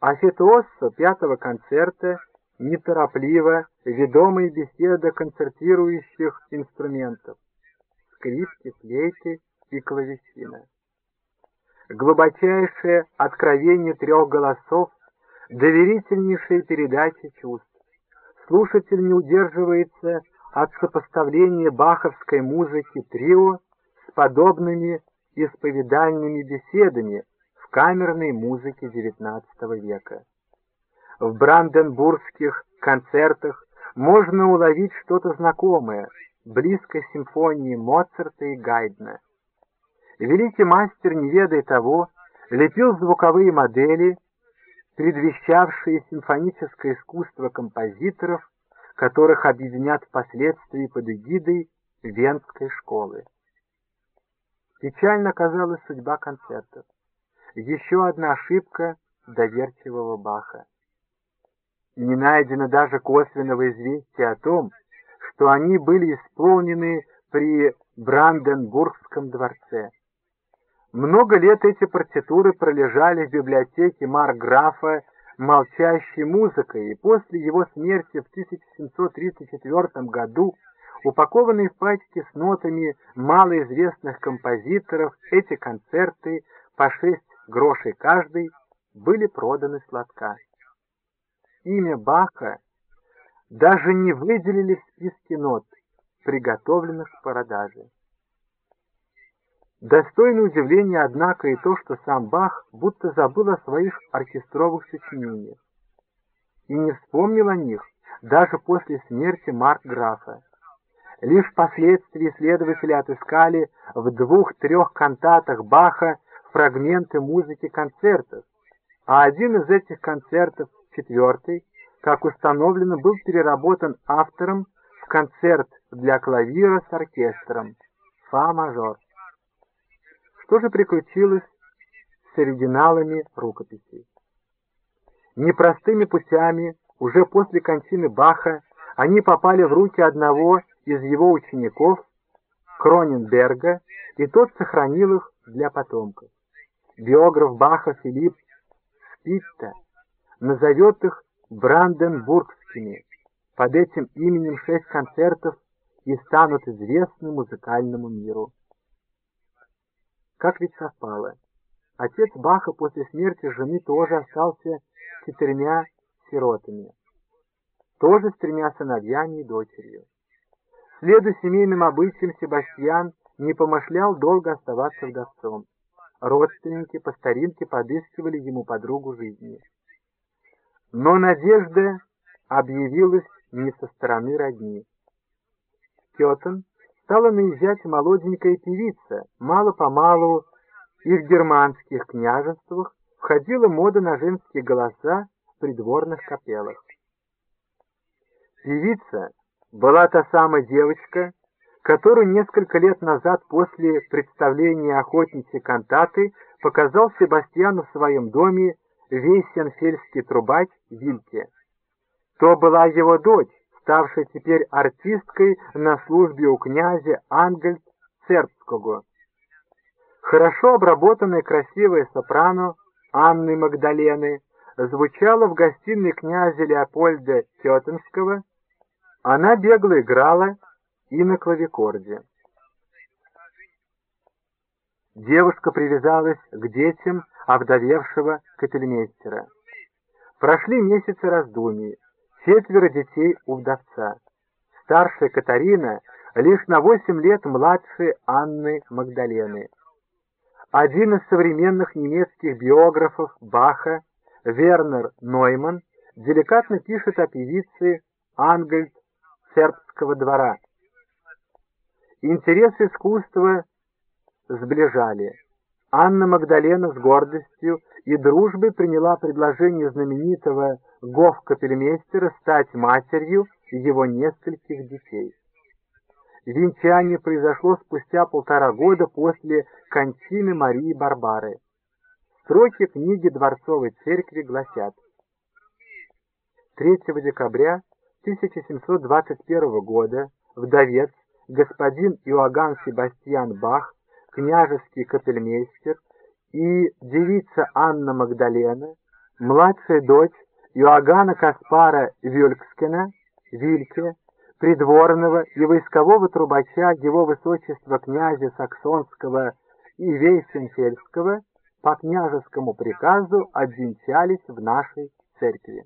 Офетуоссо пятого концерта неторопливо, ведомая беседа концертирующих инструментов — скрипки, флейты и клавесина. Глубочайшее откровение трех голосов, доверительнейшая передача чувств. Слушатель не удерживается от сопоставления баховской музыки трио с подобными исповедальными беседами камерной музыке XIX века. В бранденбургских концертах можно уловить что-то знакомое, близко симфонии Моцарта и Гайдна. Великий мастер, не ведая того, лепил звуковые модели, предвещавшие симфоническое искусство композиторов, которых объединят впоследствии под эгидой Венской школы. Печально оказалась судьба концертов. Еще одна ошибка доверчивого Баха. Не найдено даже косвенного известия о том, что они были исполнены при Бранденбургском дворце. Много лет эти партитуры пролежали в библиотеке Марграфа молчащей музыкой, и после его смерти в 1734 году, упакованные в пачки с нотами малоизвестных композиторов, эти концерты по шесть грошей каждый были проданы сладка. Имя Баха даже не выделили в списке нот, приготовленных к продаже. Достойно удивления, однако, и то, что сам Бах будто забыл о своих оркестровых сочинениях и не вспомнил о них даже после смерти Маркграфа. Лишь впоследствии исследователи отыскали в двух-трех кантатах Баха фрагменты музыки концертов, а один из этих концертов, четвертый, как установлено, был переработан автором в концерт для клавира с оркестром «Фа-мажор». Что же приключилось с оригиналами рукописей? Непростыми путями, уже после кончины Баха, они попали в руки одного из его учеников, Кроненберга, и тот сохранил их для потомков. Биограф Баха Филипп Спитта назовет их бранденбургскими. Под этим именем шесть концертов и станут известны музыкальному миру. Как ведь совпало. Отец Баха после смерти жены тоже остался с четырьмя сиротами. Тоже с тремя сыновьями и дочерью. Следуя семейным обычаям, Себастьян не помышлял долго оставаться вдовцом. Родственники по старинке подыскивали ему подругу жизни. Но надежда объявилась не со стороны родни. Кетон стала наезжать молоденькая певица. Мало-помалу и в германских княжествах входила мода на женские голоса в придворных капеллах. Певица была та самая девочка, которую несколько лет назад после представления охотницы кантаты показал Себастьяну в своем доме вейсенфельский трубач Вильке. То была его дочь, ставшей теперь артисткой на службе у князя Ангельд Цербского. Хорошо обработанная красивая сопрано Анны Магдалены звучала в гостиной князя Леопольда Тетенского. Она бегло играла и на клавикорде. Девушка привязалась к детям овдовевшего капельмейстера. Прошли месяцы раздумий четверо детей у вдовца. Старшая Катарина лишь на восемь лет младше Анны Магдалены. Один из современных немецких биографов Баха, Вернер Нойман, деликатно пишет о певице Ангельд сербского двора. Интересы искусства сближали. Анна Магдалена с гордостью и дружбой приняла предложение знаменитого гоф-капельмейстера стать матерью его нескольких детей. Венчание произошло спустя полтора года после кончины Марии Барбары. Строки книги Дворцовой церкви гласят 3 декабря 1721 года вдовец господин Иоганн Себастьян Бах княжеский капельмейстер и девица Анна Магдалена младшая дочь Иоганна Каспара Вюлькскина, Вильке, придворного и войскового трубача его высочества князя Саксонского и Вейсенфельского по княжескому приказу обвенчались в нашей церкви.